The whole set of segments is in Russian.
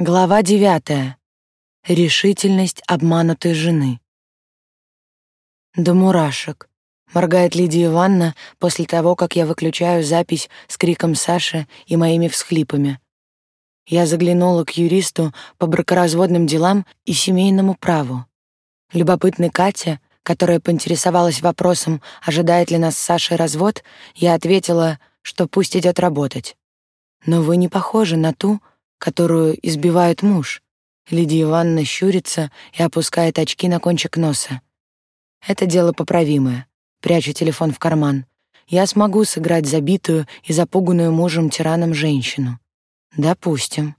Глава девятая. Решительность обманутой жены. До мурашек. Моргает Лидия Ивановна после того, как я выключаю запись с криком Саши и моими всхлипами. Я заглянула к юристу по бракоразводным делам и семейному праву. Любопытной Катя, которая поинтересовалась вопросом, ожидает ли нас с Сашей развод, я ответила, что пусть идет работать. Но вы не похожи на ту, которую избивает муж. Лидия Ивановна щурится и опускает очки на кончик носа. Это дело поправимое. Прячу телефон в карман. Я смогу сыграть забитую и запуганную мужем-тираном женщину. Допустим.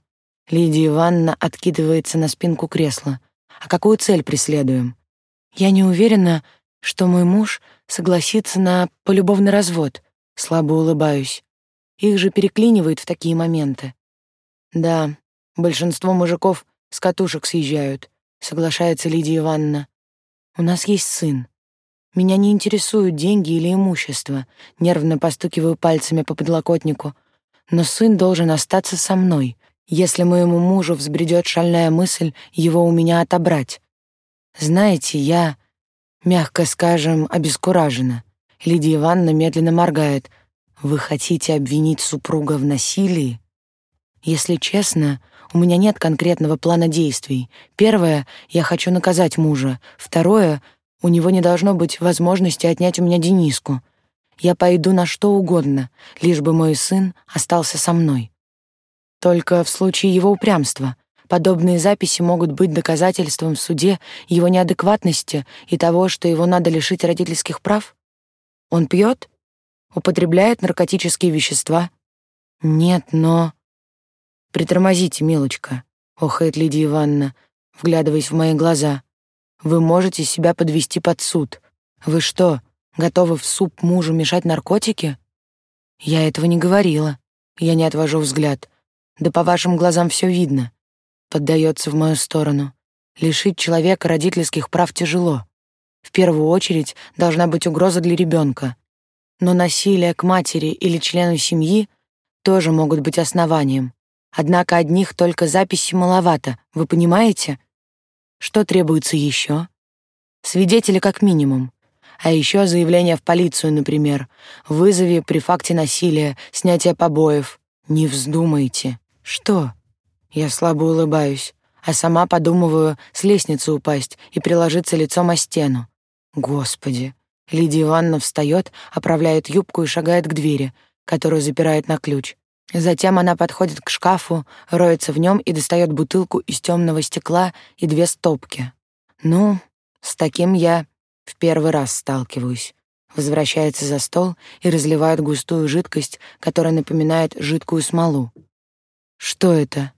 Лидия Ивановна откидывается на спинку кресла. А какую цель преследуем? Я не уверена, что мой муж согласится на полюбовный развод. Слабо улыбаюсь. Их же переклинивает в такие моменты. Да, большинство мужиков с катушек съезжают, соглашается Лидия Ивановна. У нас есть сын. Меня не интересуют деньги или имущество, нервно постукиваю пальцами по подлокотнику. Но сын должен остаться со мной, если моему мужу взбредет шальная мысль его у меня отобрать. Знаете, я, мягко скажем, обескуражена. Лидия Ивановна медленно моргает. Вы хотите обвинить супруга в насилии? Если честно, у меня нет конкретного плана действий. Первое — я хочу наказать мужа. Второе — у него не должно быть возможности отнять у меня Дениску. Я пойду на что угодно, лишь бы мой сын остался со мной. Только в случае его упрямства. Подобные записи могут быть доказательством в суде его неадекватности и того, что его надо лишить родительских прав. Он пьет? Употребляет наркотические вещества? Нет, но... «Притормозите, милочка», — охает Лидия Ивановна, вглядываясь в мои глаза. «Вы можете себя подвести под суд. Вы что, готовы в суп мужу мешать наркотики?» «Я этого не говорила». Я не отвожу взгляд. «Да по вашим глазам все видно». Поддается в мою сторону. Лишить человека родительских прав тяжело. В первую очередь должна быть угроза для ребенка. Но насилие к матери или члену семьи тоже могут быть основанием. Однако одних только записей маловато, вы понимаете? Что требуется еще? Свидетели как минимум. А еще заявление в полицию, например. Вызови при факте насилия, снятия побоев. Не вздумайте. Что? Я слабо улыбаюсь, а сама подумываю с лестницы упасть и приложиться лицом о стену. Господи. Лидия Ивановна встает, оправляет юбку и шагает к двери, которую запирает на ключ. Затем она подходит к шкафу, роется в нем и достает бутылку из темного стекла и две стопки. Ну, с таким я в первый раз сталкиваюсь. Возвращается за стол и разливает густую жидкость, которая напоминает жидкую смолу. Что это?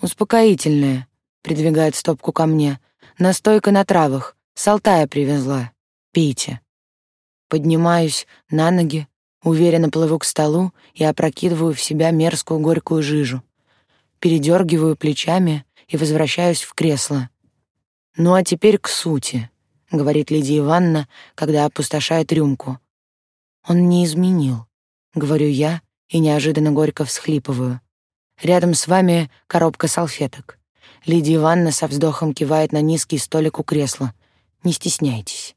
Успокоительное. Придвигает стопку ко мне. Настойка на травах. С Алтая привезла. Пейте. Поднимаюсь на ноги, Уверенно плыву к столу и опрокидываю в себя мерзкую горькую жижу. Передергиваю плечами и возвращаюсь в кресло. «Ну а теперь к сути», — говорит Лидия Ивановна, когда опустошает рюмку. «Он не изменил», — говорю я и неожиданно горько всхлипываю. «Рядом с вами коробка салфеток». Лидия Ивановна со вздохом кивает на низкий столик у кресла. «Не стесняйтесь».